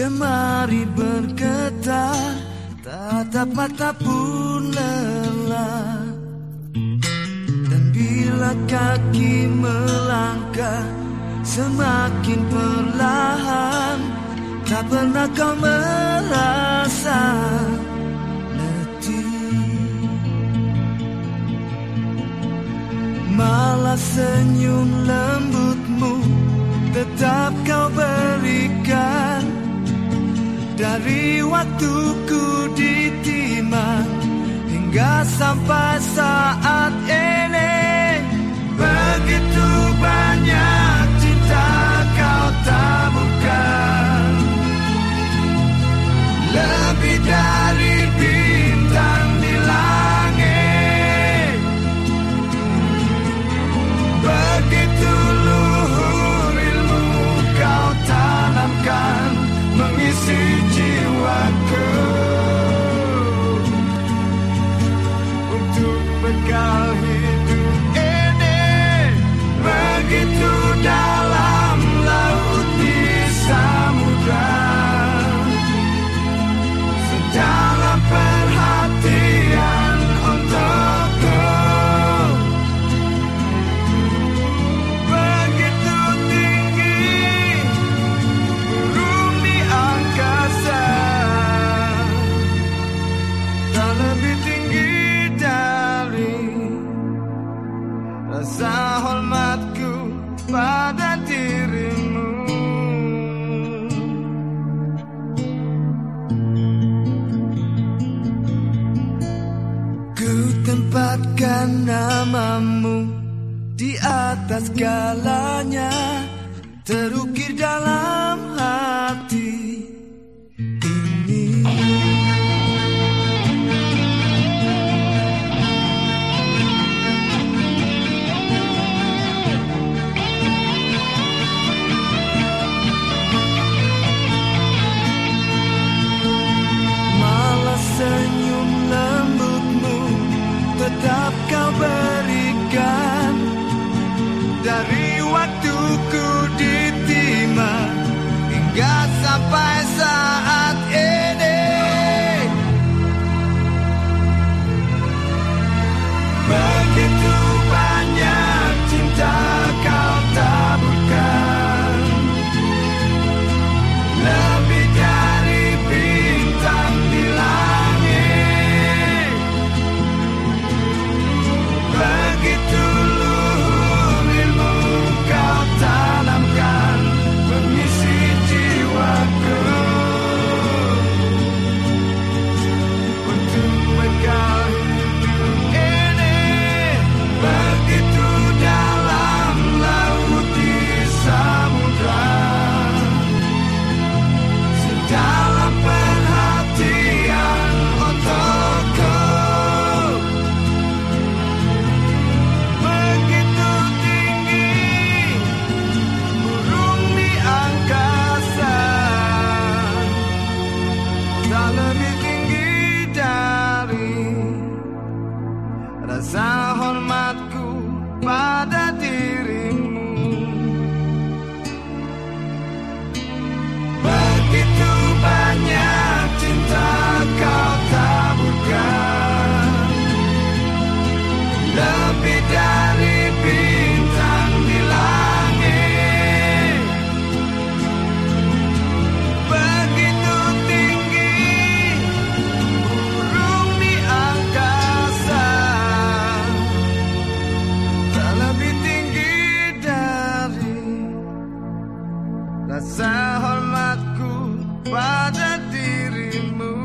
Jemari bergetar Tatap mata pun lelah. Dan bila kaki melangkah Semakin perlahan Tak pernah kau merasa Malah senyum lembutmu tetap kau berikan dari waktuku di timang Hingga sampai saat tempatkan namamu di atas galanya Terukir dalam hati tetap kau berikan aku pada dirimu.